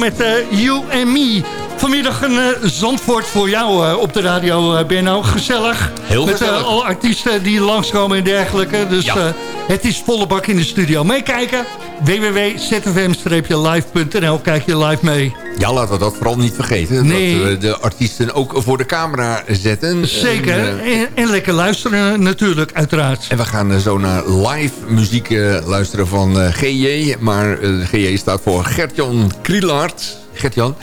Met uh, You and Me. Vanmiddag een uh, Zandvoort voor jou op de radio, Benno. Gezellig. Heel met, gezellig. Met alle artiesten die langskomen en dergelijke. Dus Ja. het is volle bak in de studio. Meekijken? www.zfm-live.nl Kijk je live mee. Ja, laten we dat vooral niet vergeten. Nee. Dat we de artiesten ook voor de camera zetten. Zeker. En, eh, En, en lekker luisteren natuurlijk, uiteraard. en we gaan eh, zo naar live muziek eh, luisteren van eh, GJ. Maar eh, GJ staat voor Gertjan Krielaert. Gertjan,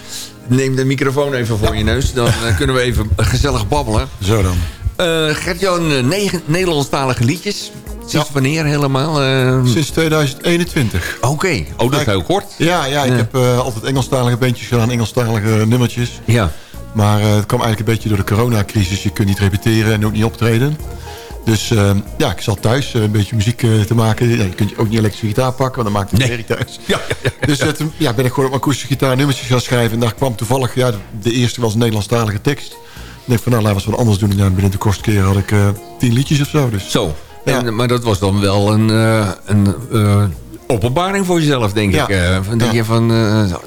neem de microfoon even voor je neus. Dan eh, kunnen we even gezellig babbelen. Zo dan. Eh Gertjan, eh, negen Nederlandstalige liedjes. Sinds wanneer helemaal? eh? Sinds 2021. Oké, oh dat is heel kort. Ja, ja ik heb eh, altijd Engelstalige bandjes gedaan, Engelstalige nummertjes. Ja. Maar eh, het kwam eigenlijk een beetje door de coronacrisis. Je kunt niet repeteren en ook niet optreden. Dus eh, ja, ik zat thuis een beetje muziek te maken. Ja, je kunt ook niet elektrische gitaar pakken, want dan maakt het Nee. herrie thuis. Ja, ja, ja. Dus toen ja, ben ik gewoon op mijn akoestische gitaar nummertjes gaan schrijven. En daar kwam toevallig, ja, de, de eerste was een Nederlandstalige tekst. Ik denk van, nou, laten we eens wat anders doen. En ja, binnen de kortste keer had ik tien liedjes of zo. Dus. Zo. En, maar dat was dan wel een, eh, een eh, openbaring voor jezelf, denk Ja. ik. eh. dat, Ja. je van,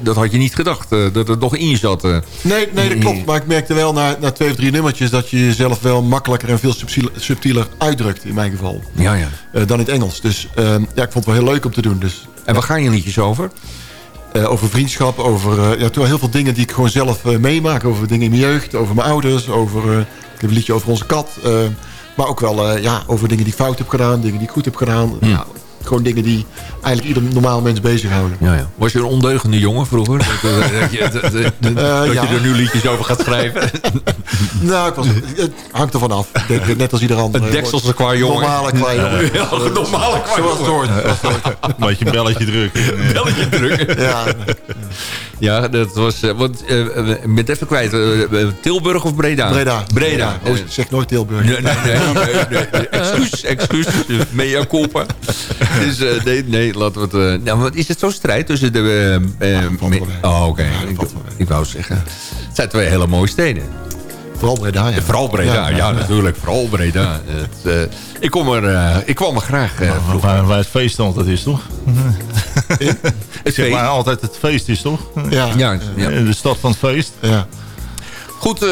dat had je niet gedacht, dat het nog in je zat. Nee, nee, dat klopt. Maar ik merkte wel na, na twee of drie nummertjes... dat je jezelf wel makkelijker en veel subtieler, subtieler uitdrukt, in mijn geval. Ja, ja. dan in het Engels. Dus eh, ja, ik vond het wel heel leuk om te doen. Dus, En waar gaan je liedjes over? over vriendschap, over ja, toen heel veel dingen die ik gewoon zelf meemaak. Over dingen in mijn jeugd, over mijn ouders. Over, ik heb een liedje over onze kat. Maar ook wel eh, ja, over dingen die ik fout heb gedaan. Dingen die ik goed heb gedaan. Ja, gewoon dingen die eigenlijk ieder normaal mens bezighouden. Ja, ja. Was je een ondeugende jongen vroeger? dat, eh, dat je, dat, dat- dat- Eh, dat ja. je er nu liedjes over gaat schrijven? Nou, ik was, het hangt ervan af. Denk, net als ieder ander. Een dekselse qua jongen. Normale qua jongen. Ja, een normale kwa Zoals het jongen. hoort. Een beetje een belletje drukken. Belletje drukken. Ja, Ja, dat was... eh, want, eh, ik ben het even kwijt. eh, eh, Tilburg of Breda? Breda. Breda. Oh, zeg nooit Tilburg. Nee, nee, nee, nee, nee, nee. Excuus, excuus. Mea culpa. Dus eh, nee, nee, laten we het... eh, nou, wat is het zo'n strijd tussen de... mee. oh, oké. Ik, wou zeggen... Het zijn twee hele mooie steden. Vooral Breda, ja. Vooral Breda, ja, natuurlijk. Vooral Breda. Het, ik, kom er, ik kwam er graag vroeger. Waar, waar het feest altijd is, toch? Het Zeg feest. maar altijd het feest is, toch? Ja, Ja, ja. Eh, De stad van het feest. ja. Goed,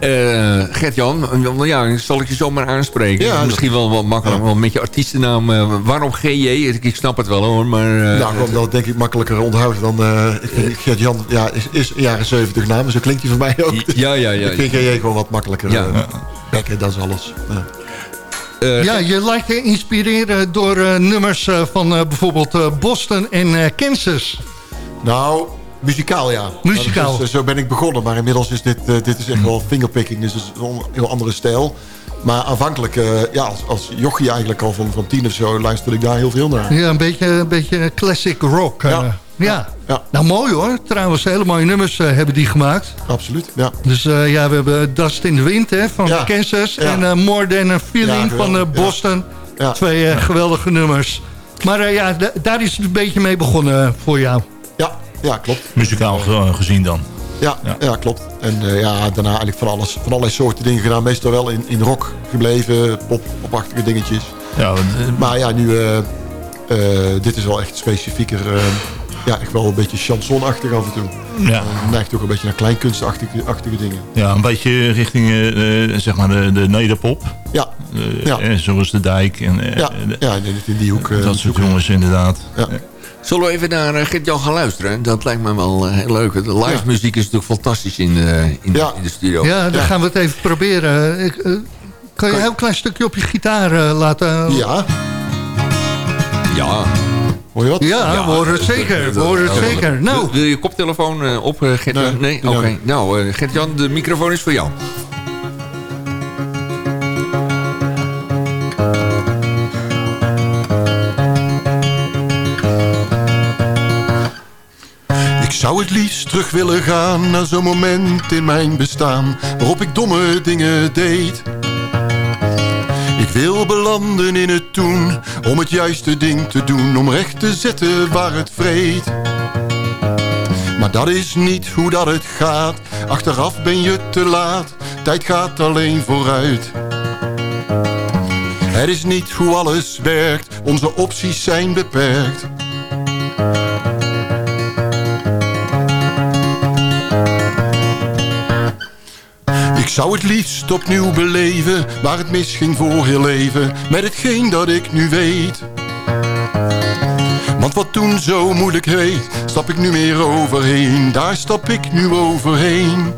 eh, Gert-Jan, eh, ja, zal ik je zomaar aanspreken? Ja, Misschien wel wat makkelijker, want met je artiestennaam. eh, waarom GJ? Ik, ik snap het wel hoor, maar... eh, nou, ik dat denk ik makkelijker onthouden dan... eh Gert-Jan ja, is, is een jaren 70 naam, zo klinkt hij voor mij ook. ja, ja, ja. Ik vind GJ gewoon wat makkelijker. Ja. Dat is alles. Ja. Eh, Ja, je lijkt te inspireren door eh, nummers eh, van eh, bijvoorbeeld eh, Boston en eh, Kansas. Nou, muzikaal ja. Muzikaal. Is, eh, zo ben ik begonnen, maar inmiddels is dit, eh, dit is echt wel fingerpicking. Dus het is een heel andere stijl. Maar aanvankelijk, eh, ja, als, als jochie eigenlijk al van, van tien of zo... luisterde ik daar heel veel naar. Ja, een beetje, een beetje classic rock. Ja. ja. Ja. Nou, mooi hoor. Trouwens, hele mooie nummers hebben die gemaakt. Absoluut, ja. Dus ja, we hebben Dust in the Wind hè, van Ja. Kansas. En More Than a Feeling van. Boston. Ja. Twee geweldige nummers. Maar ja, da- daar is het een beetje mee begonnen voor jou. Ja, ja klopt. Muzikaal ge- gezien dan. Ja, Ja. ja. klopt. En eh, ja, daarna eigenlijk van, alles, van allerlei soorten dingen gedaan. Meestal wel in, in rock gebleven, pop, popachtige dingetjes. Ja, want, eh, Maar ja, nu, eh, dit is wel echt specifieker. ja, echt wel een beetje chansonachtig af en toe. ja, Uh, neigt ook een beetje naar kleinkunstachtige achtige dingen. ja, een beetje richting zeg maar de, de nederpop. Ja, Eh, Ja. zoals de Dijk en ja, ja in die hoek... dat soort jongens inderdaad. Ja. Zullen we even naar eh, Gert-Jan gaan luisteren? Dat lijkt me wel eh, heel leuk. De live Ja. muziek is natuurlijk fantastisch in, eh, in, Ja. in de studio. Ja, dan Ja. gaan we het even proberen. Ik, kan je een heel klein stukje op je gitaar laten... Ja, Ja. hoor je wat? Ja, we horen het zeker. We horen het zeker. Nou, wil je koptelefoon op, Gert-Jan? Nee, Oké. nou. Gert-Jan, de microfoon is voor jou. Zou het liefst terug willen gaan naar zo'n moment in mijn bestaan waarop ik domme dingen deed. Ik wil belanden in het toen, om het juiste ding te doen, om recht te zetten waar het vreet. Maar dat is niet hoe dat het gaat, achteraf ben je te laat, tijd gaat alleen vooruit. Het is niet hoe alles werkt, onze opties zijn beperkt. Ik zou het liefst opnieuw beleven, waar het misging voor heel leven, met hetgeen dat ik nu weet. Want wat toen zo moeilijk heet, stap ik nu meer overheen, daar stap ik nu overheen.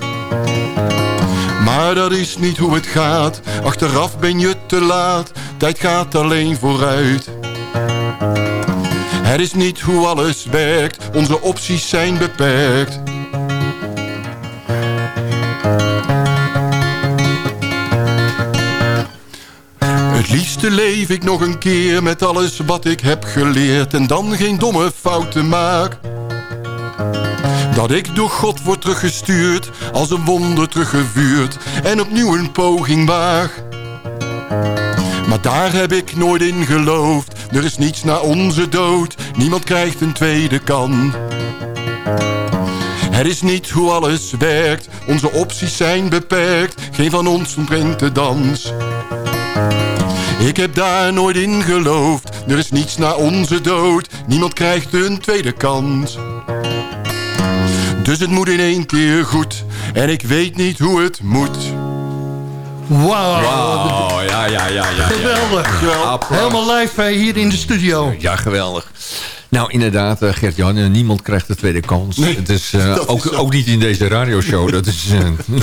Maar dat is niet hoe het gaat, achteraf ben je te laat, tijd gaat alleen vooruit. Het is niet hoe alles werkt, onze opties zijn beperkt. Liefste leef ik nog een keer met alles wat ik heb geleerd en dan geen domme fouten maak. Dat ik door God word teruggestuurd, als een wonder teruggevuurd en opnieuw een poging waag. Maar daar heb ik nooit in geloofd, er is niets na onze dood, niemand krijgt een tweede kans. Het is niet hoe alles werkt, onze opties zijn beperkt, geen van ons ontbrengt de dans. Ik heb daar nooit in geloofd, er is niets na onze dood, niemand krijgt een tweede kans. Dus het moet in één keer goed, en ik weet niet hoe het moet. Wauw. Wauw, ja, ja, ja, ja. Geweldig. Helemaal live eh, hier in de studio. Ja, geweldig. Nou, inderdaad, eh, Gert-Jan, eh, niemand krijgt de tweede kans. het is, eh, ook, is ook niet in deze radioshow. Dat is, eh,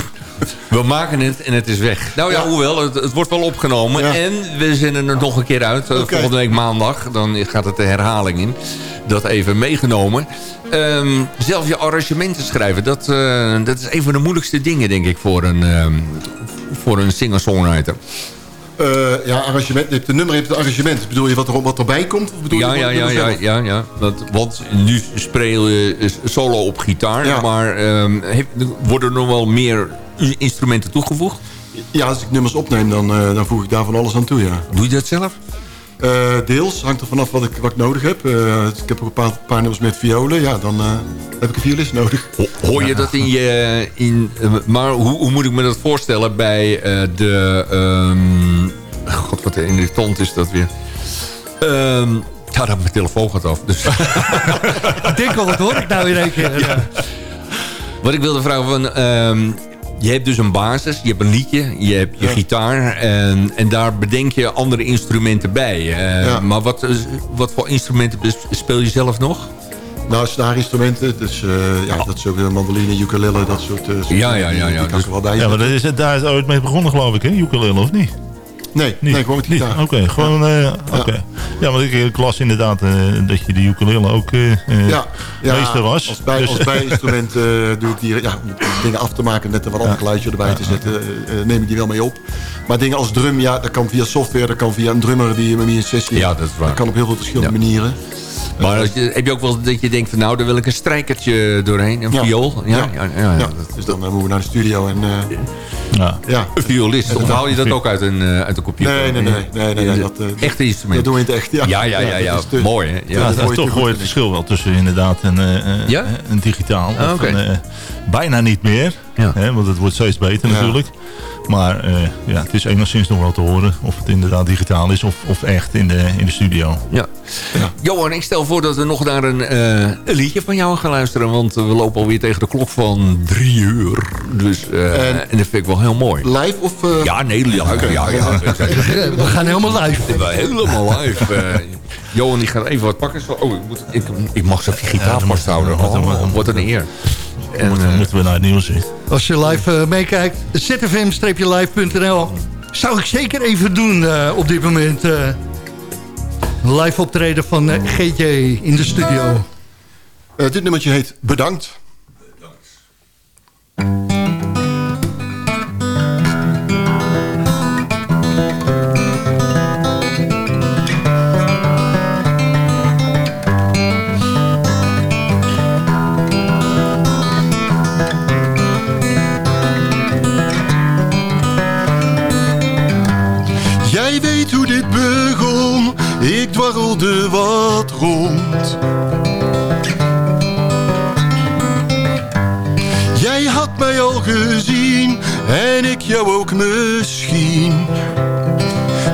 we maken het en het is weg. Nou ja, Ja. hoewel, het, het wordt wel opgenomen. Ja. En we zenden er nog een keer uit. eh. Volgende week maandag. Dan gaat het de herhaling in. Dat even meegenomen. Ehm, zelf je arrangementen schrijven. Dat, eh, dat is een van de moeilijkste dingen, denk ik, voor een, ehm, voor een singer-songwriter. Eh, ja, arrangement. Je hebt de nummer, je hebt het arrangement. Bedoel je wat, er, wat erbij komt? Of bedoel Ja, je ja, ja, ja, ja, ja. Dat, want nu speel je solo op gitaar. Ja. Maar ehm, heeft- worden er nog wel meer instrumenten toegevoegd? Ja, als ik nummers opneem, dan, eh, dan voeg ik daar van alles aan toe, ja. Doe je dat zelf? Eh, deels, hangt er vanaf wat ik, wat ik nodig heb. Eh, ik heb ook een paar, paar nummers met violen. Ja, dan eh, heb ik een violist nodig. Ho- Hoor je dat in je... In, maar hoe, hoe moet ik me dat voorstellen bij eh, de... ehm, God, wat irritant is dat weer. Ehm, ja, dat mijn telefoon gaat af. Dus. Ik denk wel, wat hoor ik nou in één keer? Ja. Wat ik wilde vragen van... ehm, je hebt dus een basis, je hebt een liedje, je hebt je gitaar... En, en daar bedenk je andere instrumenten bij. Eh, Ja. Maar wat, is- wat voor instrumenten speel je zelf nog? Nou, snaarinstrumenten, dus eh, ja, dat is ook een mandoline, ukulele, dat soort... eh, soort Ja, ja, ja, die- ja, Die kan dus- er wel bij Ja, maar dat is, daar is ooit mee begonnen, geloof ik, hè? Ukulele, of niet? Nee, Niet? nee, gewoon met Niet? gitaar. Oké, gewoon... eh, oké. Ja, want ik ik las inderdaad eh, dat je de ukulele ook eh, eh, Ja, ja, meester was. Als, bij, Dus- als bijinstrument doe ik die, ja, om dingen af te maken, net een wat ander geluidje erbij te zetten, neem ik die wel mee op. Maar dingen als drum, ja, dat kan via software, dat kan via een drummer die met mij in sessie Ja, dat is waar. Dat kan op heel veel verschillende Ja. manieren. Maar als je- heb je ook wel dat je denkt van nou, daar wil ik een strijkertje doorheen, een Ja. viool? Ja, ja, ja, ja. Ja, dus dan moeten we naar de studio en eh, ja. ja. Een violist, of haal je dat ook uit een, eh, uit een computer? Nee, nee, nee, nee, nee, nee, dat, eh, Echte instrument. Dat doen we in het echt, ja. Ja, ja, ja, ja. te- mooi hè? Ja. Ja, dat is toch hoor je het verschil wel tussen inderdaad een, eh, eh, Ja? een digitaal Ah, of een, eh, bijna niet meer. Ja. Hè, want het wordt steeds beter Ja. natuurlijk. Maar eh, ja, het is enigszins nog wel te horen of het inderdaad digitaal is of, of echt in de, in de studio. Ja. Johan, ik stel voor dat we nog naar een, eh, een liedje van jou gaan luisteren. Want we lopen alweer tegen de klok van drie uur. Dus, eh, en, En- dat vind ik wel heel mooi. Live of... eh, Ja, nee, ja, ja, ja, ja. We gaan helemaal live. Helemaal live. eh. Johan, die gaat even wat pakken. Zo, oh, ik, moet, ik, ik mag zo even gitaar Ja, vasthouden. Oh, wat een eer. En, moeten, eh, moeten we naar het nieuws zien. Als je live eh, meekijkt, zfm-live.nl. Zou ik zeker even doen eh, op dit moment. eh. live optreden van GJ in de studio. eh, dit nummertje heet Bedankt. Jij wat rond. Jij had mij al gezien en ik jou ook misschien.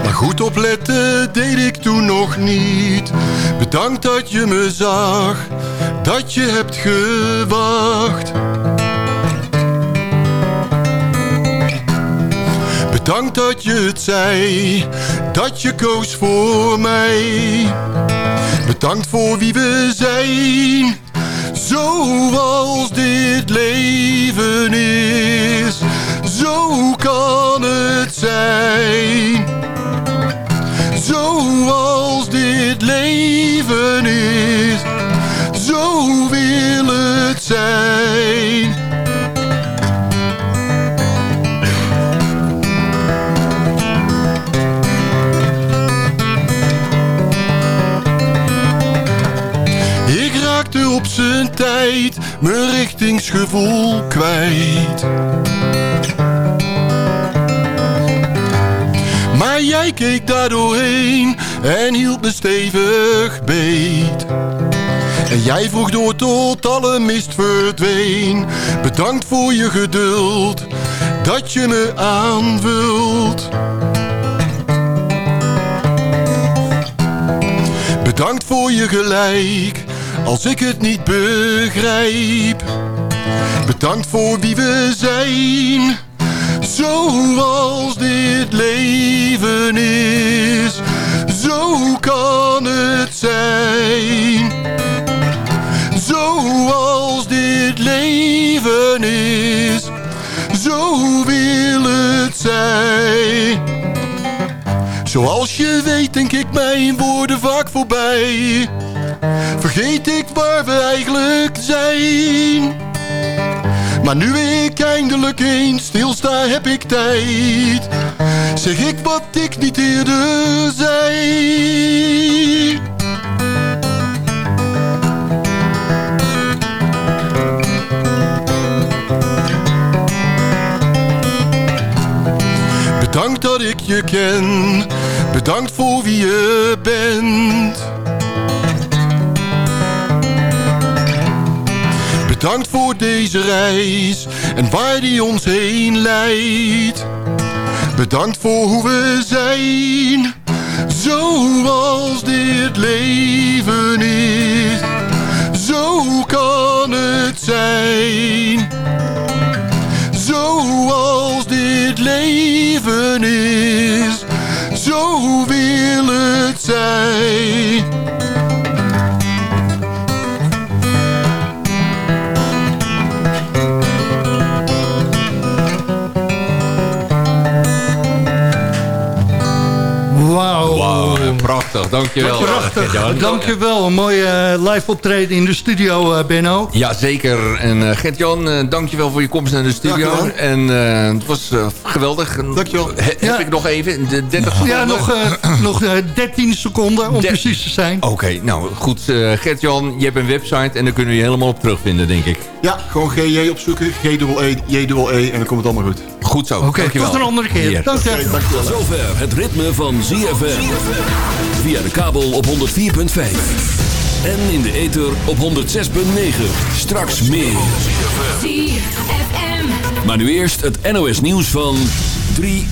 Maar goed opletten deed ik toen nog niet. Bedankt dat je me zag, dat je hebt gewacht. Bedankt dat je het zei, dat je koos voor mij. Bedankt voor wie we zijn, zoals dit leven is. Zo kan het zijn, zoals dit leven is. Zo wil het zijn. Tijd mijn richtingsgevoel kwijt. Maar jij keek daar doorheen en hield me stevig beet. En jij vroeg door tot alle mist verdween. Bedankt voor je geduld, dat je me aanvult. Bedankt voor je gelijk, als ik het niet begrijp. Bedankt voor wie we zijn, zoals dit leven is. Zo kan het zijn, zoals dit leven is. Zo wil het zijn. Zoals je weet denk ik mijn woorden vaak voorbij. Vergeet ik waar we eigenlijk zijn. Maar nu ik eindelijk eens stilsta heb ik tijd. Zeg ik wat ik niet eerder zei. Bedankt dat ik je ken. Bedankt voor wie je bent. Bedankt voor deze reis en waar die ons heen leidt. Bedankt voor hoe we zijn, zoals dit leven is. Zo kan het zijn, zoals dit leven is. Zo wil het zijn. Prachtig. Dankjewel. Prachtig. Dankjewel. Een mooie eh, live optreden in de studio, eh, Benno. Ja, zeker. En uh, Gert-Jan, uh, dankjewel voor je komst naar de studio. En uh, het was uh, geweldig. Dankjewel. He, Ja. Heb ik nog even, de 30 seconden? Ja, nog, eh, nog eh, 13 seconden om precies te zijn. Oké, nou goed. Uh, Gert-Jan, je hebt een website en daar kunnen we je helemaal op terugvinden, denk ik. Ja, gewoon GJ opzoeken, G-E-E, J-E-E en dan komt het allemaal goed. Goed zo, Oké, dankjewel. tot een andere keer. Hier. Dank je. Zover het ritme van ZFM. Via de kabel op 104.5. En in de ether op 106.9. Straks meer. ZFM. Maar nu eerst het NOS nieuws van 3